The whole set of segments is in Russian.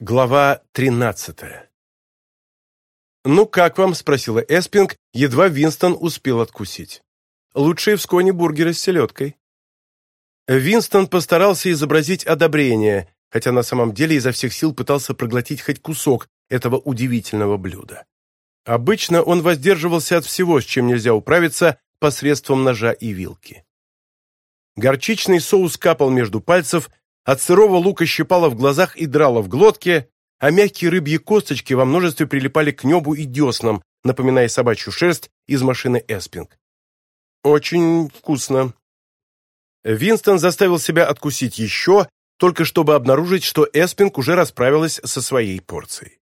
Глава 13. «Ну как вам?» – спросила Эспинг, едва Винстон успел откусить. «Лучшие в сконе бургеры с селедкой». Винстон постарался изобразить одобрение, хотя на самом деле изо всех сил пытался проглотить хоть кусок этого удивительного блюда. Обычно он воздерживался от всего, с чем нельзя управиться, посредством ножа и вилки. Горчичный соус капал между пальцев, от сырого лука щипало в глазах и драло в глотке, а мягкие рыбьи косточки во множестве прилипали к небу и деснам, напоминая собачью шерсть из машины Эспинг. «Очень вкусно». Винстон заставил себя откусить еще, только чтобы обнаружить, что Эспинг уже расправилась со своей порцией.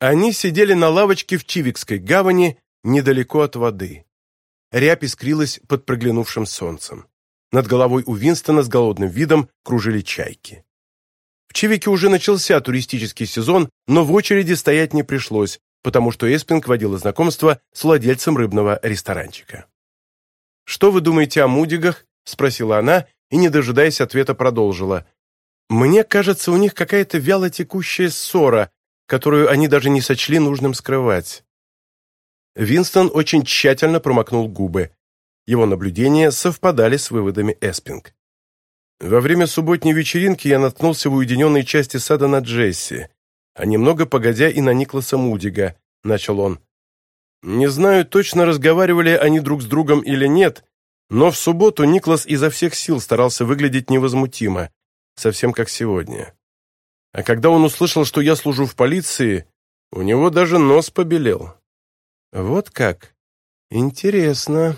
Они сидели на лавочке в Чивикской гавани, недалеко от воды. Рябь искрилась под проглянувшим солнцем. Над головой у Винстона с голодным видом кружили чайки. В Чивике уже начался туристический сезон, но в очереди стоять не пришлось, потому что Эспинг водила знакомство с владельцем рыбного ресторанчика. «Что вы думаете о мудигах?» – спросила она и, не дожидаясь ответа, продолжила. «Мне кажется, у них какая-то вяло текущая ссора, которую они даже не сочли нужным скрывать». Винстон очень тщательно промокнул губы. Его наблюдения совпадали с выводами Эспинг. Во время субботней вечеринки я наткнулся в уединенной части сада на Джесси, а немного погодя и на Никласа Мудига, начал он. Не знаю, точно разговаривали они друг с другом или нет, но в субботу Никлас изо всех сил старался выглядеть невозмутимо, совсем как сегодня. А когда он услышал, что я служу в полиции, у него даже нос побелел. «Вот как? Интересно»,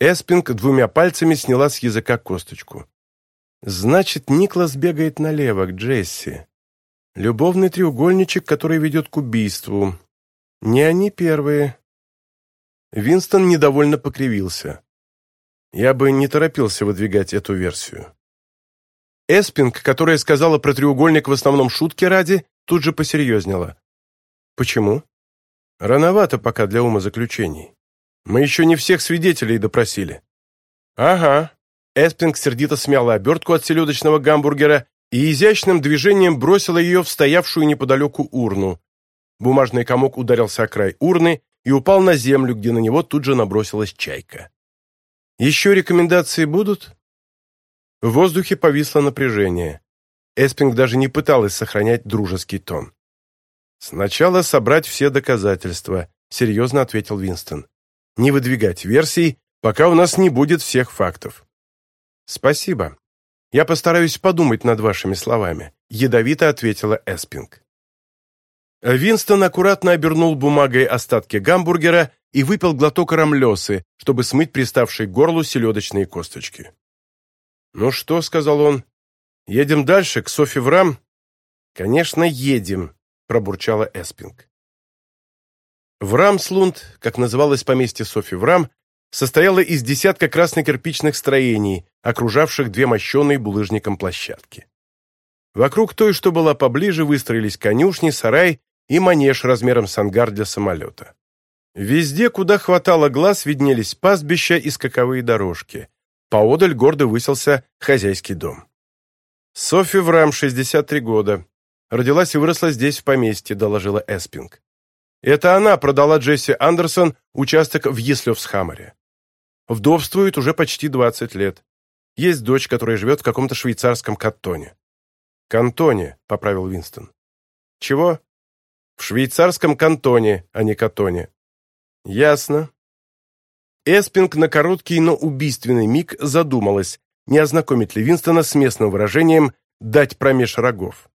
Эспинг двумя пальцами сняла с языка косточку. «Значит, Никлас бегает налево, к Джесси. Любовный треугольничек, который ведет к убийству. Не они первые». Винстон недовольно покривился. Я бы не торопился выдвигать эту версию. Эспинг, которая сказала про треугольник в основном шутки ради, тут же посерьезнела. Почему? Рановато пока для умозаключений. Мы еще не всех свидетелей допросили». «Ага». Эспинг сердито смяла обертку от селедочного гамбургера и изящным движением бросила ее в стоявшую неподалеку урну. Бумажный комок ударился о край урны и упал на землю, где на него тут же набросилась чайка. «Еще рекомендации будут?» В воздухе повисло напряжение. Эспинг даже не пыталась сохранять дружеский тон. «Сначала собрать все доказательства», — серьезно ответил Винстон не выдвигать версий, пока у нас не будет всех фактов. Спасибо. Я постараюсь подумать над вашими словами, ядовито ответила Эспинг. Винстон аккуратно обернул бумагой остатки гамбургера и выпил глоток рамлёсы, чтобы смыть приставшие к горлу селедочные косточки. «Ну что», — сказал он, — «едем дальше, к Софи Врам?» «Конечно, едем», — пробурчала Эспинг. Врамслунд, как называлось поместье Софи Врам, состояло из десятка красно-кирпичных строений, окружавших две мощеные булыжником площадки. Вокруг той, что была поближе, выстроились конюшни, сарай и манеж размером с ангар для самолета. Везде, куда хватало глаз, виднелись пастбища и скаковые дорожки. Поодаль гордо выселся хозяйский дом. Софи Врам, 63 года. Родилась и выросла здесь, в поместье, доложила Эспинг. Это она продала Джесси Андерсон участок в Ислёвсхаммере. Вдовствует уже почти 20 лет. Есть дочь, которая живет в каком-то швейцарском кантоне. «Кантоне», — поправил Винстон. «Чего?» «В швейцарском кантоне, а не катоне». «Ясно». Эспинг на короткий, но убийственный миг задумалась, не ознакомить ли Винстона с местным выражением «дать промеж рогов».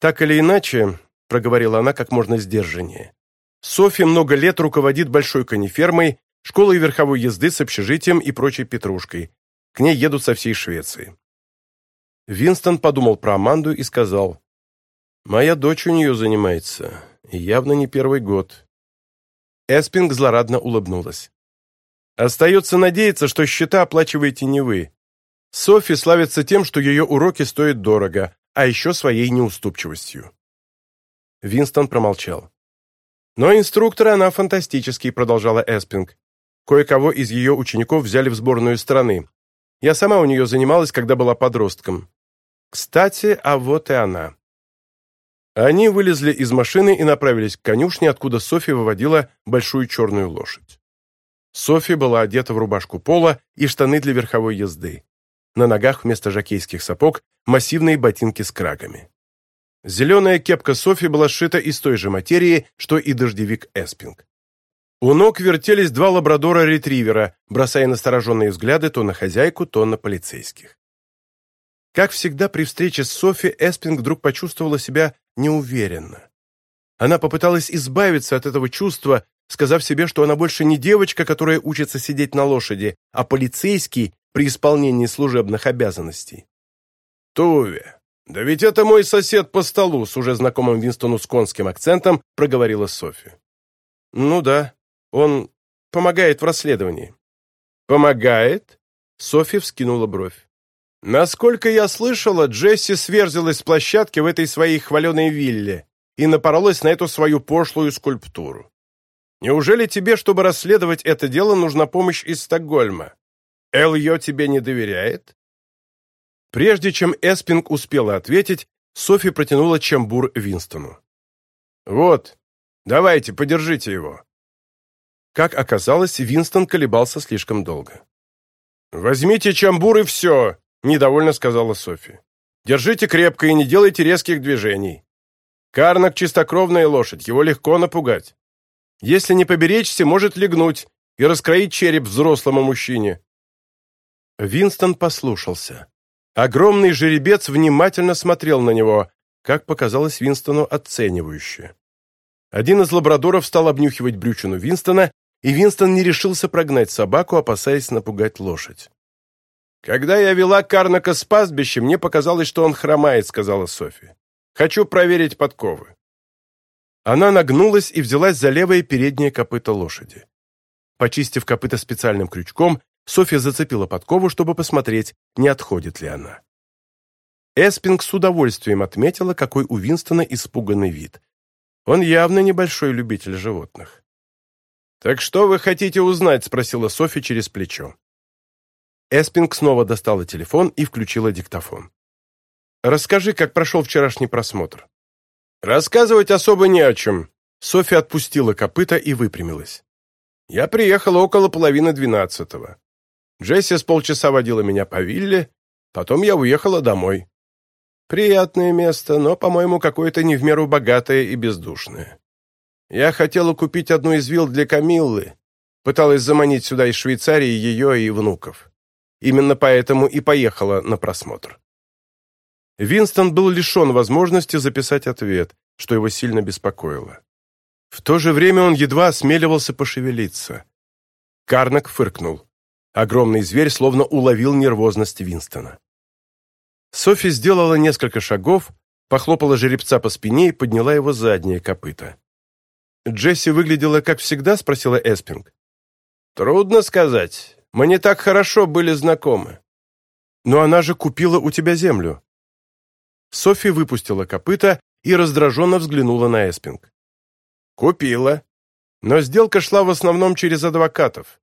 Так или иначе, проговорила она как можно сдержаннее. Софья много лет руководит большой конифермой, школой верховой езды с общежитием и прочей петрушкой. К ней едут со всей Швеции. Винстон подумал про Аманду и сказал, «Моя дочь у нее занимается, и явно не первый год». Эспинг злорадно улыбнулась. «Остается надеяться, что счета оплачиваете не вы. Софи славится тем, что ее уроки стоят дорого, а еще своей неуступчивостью». Винстон промолчал. Но инструктор она фантастический продолжала Эспинг. Кое-кого из ее учеников взяли в сборную страны. Я сама у нее занималась, когда была подростком. Кстати, а вот и она. Они вылезли из машины и направились к конюшне, откуда Софи выводила большую черную лошадь. Софи была одета в рубашку пола и штаны для верховой езды. На ногах вместо жакейских сапог массивные ботинки с крагами. Зеленая кепка Софи была сшита из той же материи, что и дождевик Эспинг. У ног вертелись два лабрадора-ретривера, бросая настороженные взгляды то на хозяйку, то на полицейских. Как всегда при встрече с Софи, Эспинг вдруг почувствовала себя неуверенно. Она попыталась избавиться от этого чувства, сказав себе, что она больше не девочка, которая учится сидеть на лошади, а полицейский при исполнении служебных обязанностей. «Туве, «Да ведь это мой сосед по столу!» с уже знакомым Винстону с конским акцентом проговорила Софи. «Ну да, он помогает в расследовании». «Помогает?» Софи вскинула бровь. «Насколько я слышала, Джесси сверзилась с площадки в этой своей хваленой вилле и напоролась на эту свою пошлую скульптуру. Неужели тебе, чтобы расследовать это дело, нужна помощь из Стокгольма? Эл ее тебе не доверяет?» Прежде чем Эспинг успела ответить, Софи протянула чамбур Винстону. «Вот, давайте, подержите его». Как оказалось, Винстон колебался слишком долго. «Возьмите чамбур и все», — недовольно сказала Софи. «Держите крепко и не делайте резких движений. Карнак — чистокровная лошадь, его легко напугать. Если не поберечься, может легнуть и раскроить череп взрослому мужчине». Винстон послушался. Огромный жеребец внимательно смотрел на него, как показалось Винстону оценивающе. Один из лабрадоров стал обнюхивать брючину Винстона, и Винстон не решился прогнать собаку, опасаясь напугать лошадь. «Когда я вела Карнака с пастбища, мне показалось, что он хромает», — сказала Софи. «Хочу проверить подковы». Она нагнулась и взялась за левое переднее копыто лошади. Почистив копыто специальным крючком, Софья зацепила подкову, чтобы посмотреть, не отходит ли она. Эспинг с удовольствием отметила, какой у Винстона испуганный вид. Он явно небольшой любитель животных. «Так что вы хотите узнать?» – спросила Софья через плечо. Эспинг снова достала телефон и включила диктофон. «Расскажи, как прошел вчерашний просмотр». «Рассказывать особо не о чем». Софья отпустила копыта и выпрямилась. «Я приехала около половины двенадцатого. Джесси с полчаса водила меня по вилле, потом я уехала домой. Приятное место, но, по-моему, какое-то не в меру богатое и бездушное. Я хотела купить одну из вилл для Камиллы, пыталась заманить сюда из Швейцарии ее и внуков. Именно поэтому и поехала на просмотр. Винстон был лишен возможности записать ответ, что его сильно беспокоило. В то же время он едва осмеливался пошевелиться. Карнак фыркнул. Огромный зверь словно уловил нервозность Винстона. Софи сделала несколько шагов, похлопала жеребца по спине и подняла его заднее копыто. «Джесси выглядела как всегда?» — спросила Эспинг. «Трудно сказать. Мы не так хорошо были знакомы. Но она же купила у тебя землю. Софи выпустила копыта и раздраженно взглянула на Эспинг. Купила. Но сделка шла в основном через адвокатов.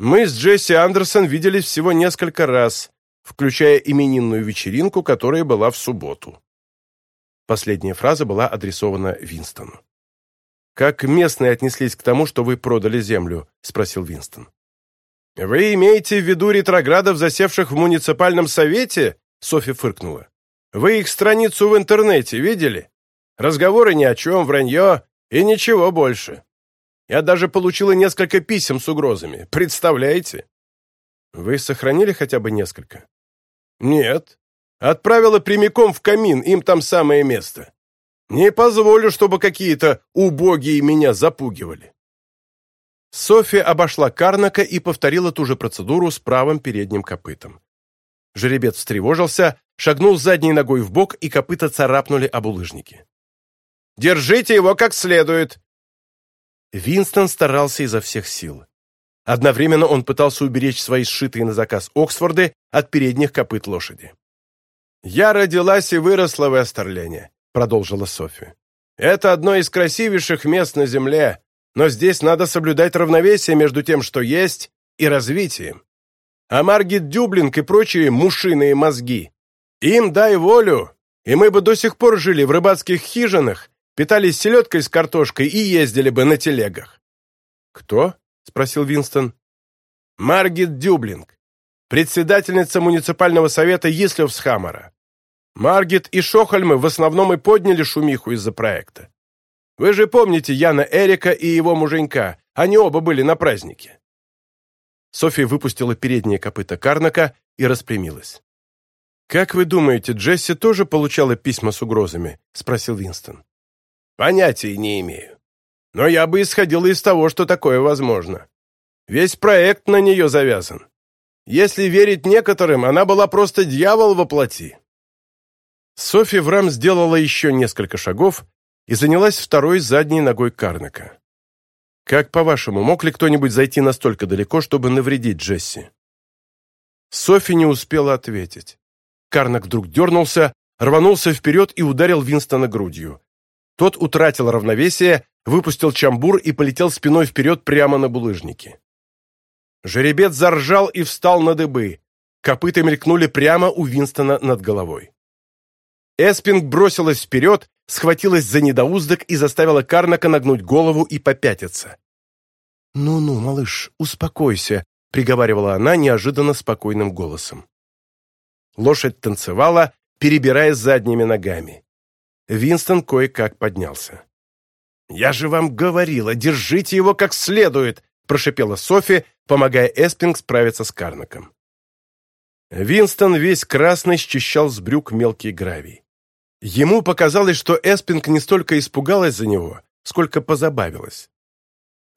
Мы с Джесси Андерсон виделись всего несколько раз, включая именинную вечеринку, которая была в субботу. Последняя фраза была адресована Винстону. «Как местные отнеслись к тому, что вы продали землю?» – спросил Винстон. «Вы имеете в виду ретроградов, засевших в муниципальном совете?» – Софи фыркнула. «Вы их страницу в интернете видели? Разговоры ни о чем, вранье и ничего больше». Я даже получила несколько писем с угрозами. Представляете? Вы сохранили хотя бы несколько? Нет. Отправила прямиком в камин, им там самое место. Не позволю, чтобы какие-то убогие меня запугивали. Софья обошла Карнака и повторила ту же процедуру с правым передним копытом. Жеребец встревожился, шагнул задней ногой в бок, и копыта царапнули об улыжники. «Держите его как следует!» Винстон старался изо всех сил. Одновременно он пытался уберечь свои сшитые на заказ Оксфорды от передних копыт лошади. «Я родилась и выросла в Эстерлене», — продолжила Софи. «Это одно из красивейших мест на Земле, но здесь надо соблюдать равновесие между тем, что есть, и развитием. А Маргит Дюблинг и прочие мушиные мозги. Им дай волю, и мы бы до сих пор жили в рыбацких хижинах Питались селедкой с картошкой и ездили бы на телегах». «Кто?» — спросил Винстон. «Маргит Дюблинг, председательница муниципального совета Ислевсхаммера. Маргит и Шохальмы в основном и подняли шумиху из-за проекта. Вы же помните Яна Эрика и его муженька. Они оба были на празднике». София выпустила передние копыта Карнака и распрямилась. «Как вы думаете, Джесси тоже получала письма с угрозами?» – спросил Винстон. Понятия не имею. Но я бы исходил из того, что такое возможно. Весь проект на нее завязан. Если верить некоторым, она была просто дьявол во плоти. Софи Врам сделала еще несколько шагов и занялась второй задней ногой Карнака. «Как, по-вашему, мог ли кто-нибудь зайти настолько далеко, чтобы навредить Джесси?» Софи не успела ответить. Карнак вдруг дернулся, рванулся вперед и ударил Винстона грудью. Тот утратил равновесие, выпустил чамбур и полетел спиной вперед прямо на булыжники. Жеребец заржал и встал на дыбы. Копыта мелькнули прямо у Винстона над головой. Эспинг бросилась вперед, схватилась за недоуздок и заставила Карнака нагнуть голову и попятиться. «Ну-ну, малыш, успокойся», — приговаривала она неожиданно спокойным голосом. Лошадь танцевала, перебирая задними ногами. Винстон кое-как поднялся. «Я же вам говорила, держите его как следует!» прошипела Софи, помогая Эспинг справиться с Карнаком. Винстон весь красный счищал с брюк мелкий гравий. Ему показалось, что Эспинг не столько испугалась за него, сколько позабавилась.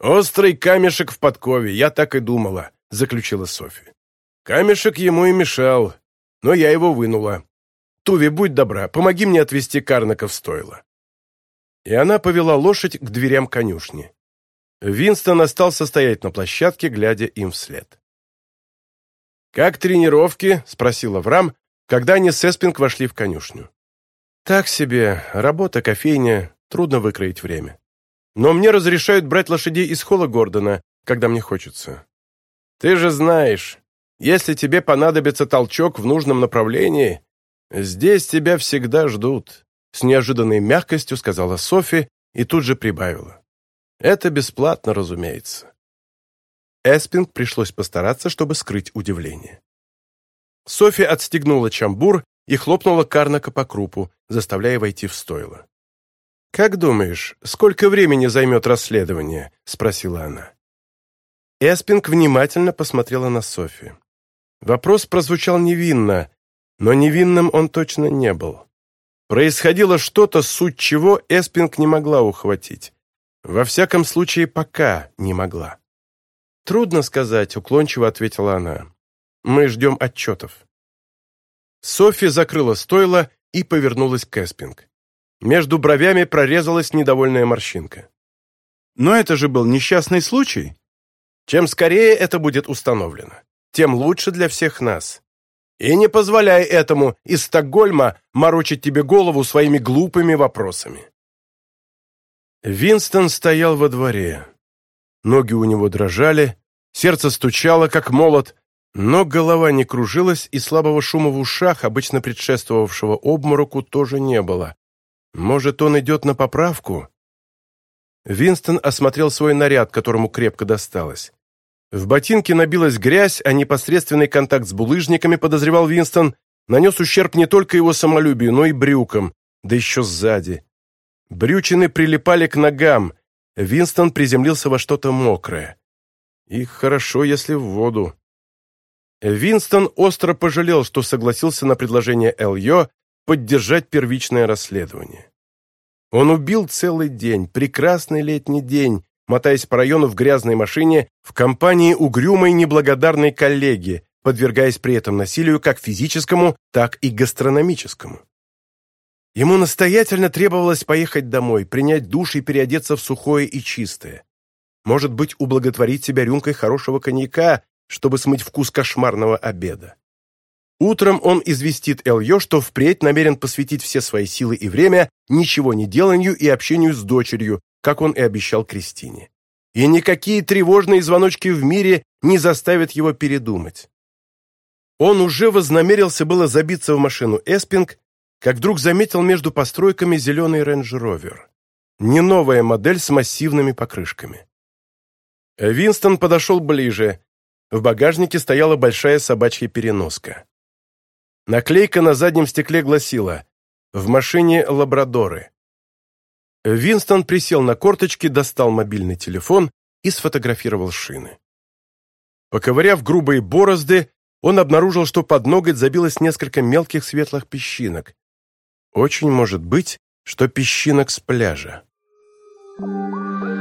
«Острый камешек в подкове, я так и думала», — заключила Софи. «Камешек ему и мешал, но я его вынула. «Туви, будь добра, помоги мне отвезти Карнака в стойло». И она повела лошадь к дверям конюшни. Винстон остался стоять на площадке, глядя им вслед. «Как тренировки?» – спросила Врам, когда они с Эспинг вошли в конюшню. «Так себе. Работа, кофейня. Трудно выкроить время. Но мне разрешают брать лошадей из холла Гордона, когда мне хочется. Ты же знаешь, если тебе понадобится толчок в нужном направлении, «Здесь тебя всегда ждут», — с неожиданной мягкостью сказала Софи и тут же прибавила. «Это бесплатно, разумеется». Эспинг пришлось постараться, чтобы скрыть удивление. Софи отстегнула чамбур и хлопнула Карнака по крупу, заставляя войти в стойло. «Как думаешь, сколько времени займет расследование?» — спросила она. Эспинг внимательно посмотрела на Софи. Вопрос прозвучал невинно, но невинным он точно не был. Происходило что-то, суть чего Эспинг не могла ухватить. Во всяком случае, пока не могла. «Трудно сказать», — уклончиво ответила она. «Мы ждем отчетов». Софи закрыла стойло и повернулась к Эспинг. Между бровями прорезалась недовольная морщинка. «Но это же был несчастный случай». «Чем скорее это будет установлено, тем лучше для всех нас. И не позволяй этому из Стокгольма морочить тебе голову своими глупыми вопросами. Винстон стоял во дворе. Ноги у него дрожали, сердце стучало, как молот, но голова не кружилась, и слабого шума в ушах, обычно предшествовавшего обмороку, тоже не было. Может, он идет на поправку? Винстон осмотрел свой наряд, которому крепко досталось. В ботинке набилась грязь, а непосредственный контакт с булыжниками, подозревал Винстон, нанес ущерб не только его самолюбию, но и брюкам, да еще сзади. Брючины прилипали к ногам. Винстон приземлился во что-то мокрое. И хорошо, если в воду. Винстон остро пожалел, что согласился на предложение Эльё поддержать первичное расследование. Он убил целый день, прекрасный летний день, мотаясь по району в грязной машине в компании угрюмой неблагодарной коллеги, подвергаясь при этом насилию как физическому, так и гастрономическому. Ему настоятельно требовалось поехать домой, принять душ и переодеться в сухое и чистое. Может быть, ублаготворить себя рюмкой хорошего коньяка, чтобы смыть вкус кошмарного обеда. Утром он известит Эльё, что впредь намерен посвятить все свои силы и время ничего не деланию и общению с дочерью, как он и обещал Кристине. И никакие тревожные звоночки в мире не заставят его передумать. Он уже вознамерился было забиться в машину Эспинг, как вдруг заметил между постройками зеленый рейндж-ровер. Не новая модель с массивными покрышками. Винстон подошел ближе. В багажнике стояла большая собачья переноска. Наклейка на заднем стекле гласила «В машине лабрадоры». Винстон присел на корточки, достал мобильный телефон и сфотографировал шины. Поковыряв грубые борозды, он обнаружил, что под ноготь забилось несколько мелких светлых песчинок. Очень может быть, что песчинок с пляжа. Thank you.